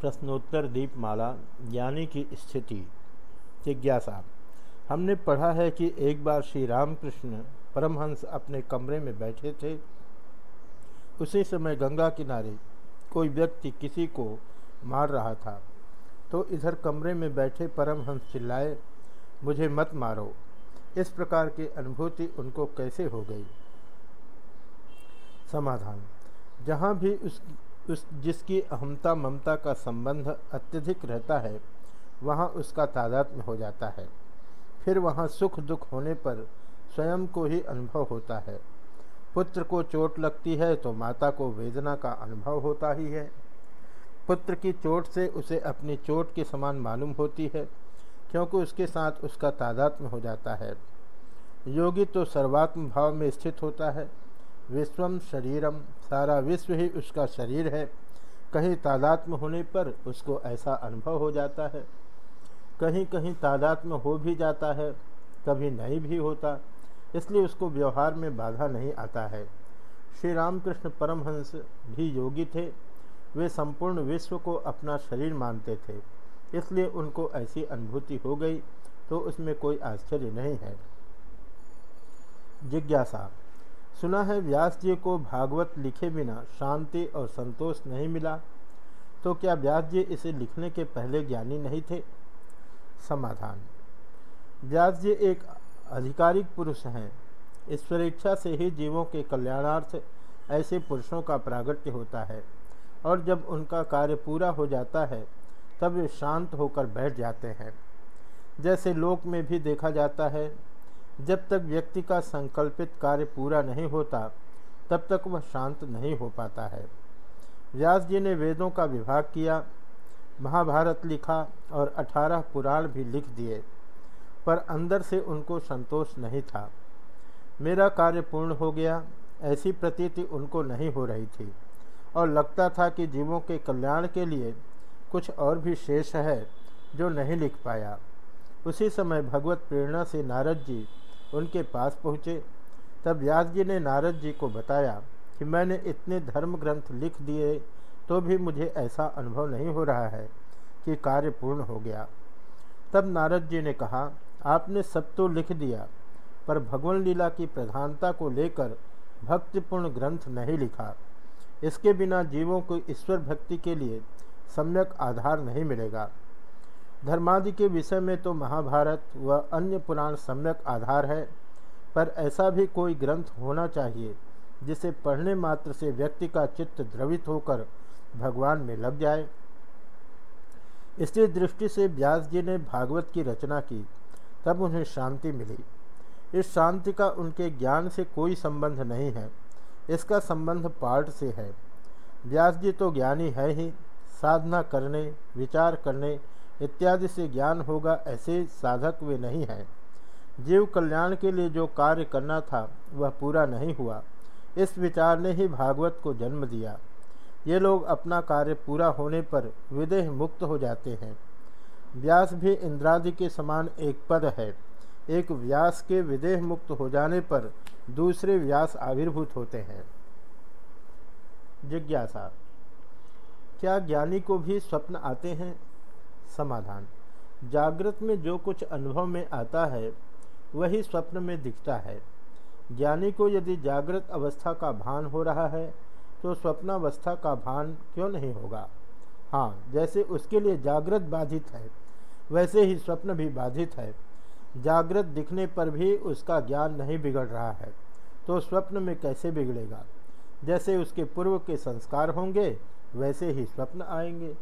प्रश्नोत्तर दीपमाला, ज्ञानी की स्थिति, जिज्ञासा। हमने पढ़ा है कि एक बार श्री रामकृष्ण परमहंस अपने कमरे में बैठे थे। उसी समय गंगा किनारे कोई व्यक्ति किसी को मार रहा था। तो इधर कमरे में बैठे परमहंस चिल्लाए, मुझे मत मारो। इस प्रकार की अनुभूति उनको कैसे हो गई? समाधान। जहाँ भी उस उस जिसकी अहमता ममता का संबंध अत्यधिक रहता है, वहाँ उसका तादात्म्य हो जाता है। फिर वहाँ सुख दुख होने पर स्वयं को ही अनुभव होता है। पुत्र को चोट लगती है तो माता को वेदना का अनुभव होता ही है। पुत्र की चोट से उसे अपनी चोट के समान मालूम होती है, क्योंकि उसके साथ उसका तादात्म्य हो जाता है। योगी तो सर्वात्म भाव में स्थित होता है। विश्वम शरीरम सारा विश्व ही उसका शरीर है। कहीं तादात्म होने पर उसको ऐसा अनुभव हो जाता है। कहीं कहीं तादात्म हो भी जाता है, कभी नहीं भी होता। इसलिए उसको व्यवहार में बाधा नहीं आता है। श्री रामकृष्ण परमहंस भी योगी थे। वे संपूर्ण विश्व को अपना शरीर मानते थे। इसलिए उनको ऐसी अनुभूति हो गई तो उसमें कोई आश्चर्य नहीं है। जिज्ञासा सुना है व्यास जी को भागवत लिखे बिना शांति और संतोष नहीं मिला। तो क्या व्यास जी इसे लिखने के पहले ज्ञानी नहीं थे? समाधान। व्यास जी एक आधिकारिक पुरुष हैं। ईश्वरेच्छा से ही जीवों के कल्याणार्थ ऐसे पुरुषों का प्रागट्य होता है और जब उनका कार्य पूरा हो जाता है, तब वे शांत होकर बैठ जाते हैं। जैसे लोक में भी देखा जाता है जब तक व्यक्ति का संकल्पित कार्य पूरा नहीं होता, तब तक वह शांत नहीं हो पाता है। व्यास जी ने वेदों का विभाग किया, महाभारत लिखा और अठारह पुराण भी लिख दिए, पर अंदर से उनको संतोष नहीं था। मेरा कार्य पूर्ण हो गया, ऐसी प्रतीति उनको नहीं हो रही थी, और लगता था कि जीवों के कल्याण के लिए कुछ और भी शेष है जो नहीं लिख पाया। उसी समय भगवत प्रेरणा से नारद जी उनके पास पहुँचे। तब व्यास जी ने नारद जी को बताया कि मैंने इतने धर्म ग्रंथ लिख दिए तो भी मुझे ऐसा अनुभव नहीं हो रहा है कि कार्य पूर्ण हो गया। तब नारद जी ने कहा, आपने सब तो लिख दिया, पर भगवान लीला की प्रधानता को लेकर भक्तिपूर्ण ग्रंथ नहीं लिखा। इसके बिना जीवों को ईश्वर भक्ति के लिए सम्यक आधार नहीं मिलेगा। धर्मादि के विषय में तो महाभारत व अन्य पुराण सम्यक आधार है, पर ऐसा भी कोई ग्रंथ होना चाहिए, जिसे पढ़ने मात्र से व्यक्ति का चित्त द्रवित होकर भगवान में लग जाए। इसी दृष्टि से व्यास जी ने भागवत की रचना की, तब उन्हें शांति मिली। इस शांति का उनके ज्ञान से कोई संबंध नहीं है, इसका संबंध पाठ से है। व्यास जी तो ज्ञानी है ही, साधना करने, विचार करने इत्यादि से ज्ञान होगा, ऐसे साधक वे नहीं हैं। जीव कल्याण के लिए जो कार्य करना था, वह पूरा नहीं हुआ। इस विचार ने ही भागवत को जन्म दिया। ये लोग अपना कार्य पूरा होने पर विदेह मुक्त हो जाते हैं। व्यास भी इंद्रादि के समान एक पद है। एक व्यास के विदेह मुक्त हो जाने पर दूसरे व्यास आविर्भूत होते हैं। जिज्ञासा। क्या ज्ञानी को भी स्वप्न आते हैं? समाधान। जागृत में जो कुछ अनुभव में आता है, वही स्वप्न में दिखता है। ज्ञानी को यदि जागृत अवस्था का भान हो रहा है तो स्वप्नावस्था का भान क्यों नहीं होगा? हाँ जैसे उसके लिए जागृत बाधित है, वैसे ही स्वप्न भी बाधित है। जागृत दिखने पर भी उसका ज्ञान नहीं बिगड़ रहा है तो स्वप्न में कैसे बिगड़ेगा? जैसे उसके पूर्व के संस्कार होंगे, वैसे ही स्वप्न आएँगे।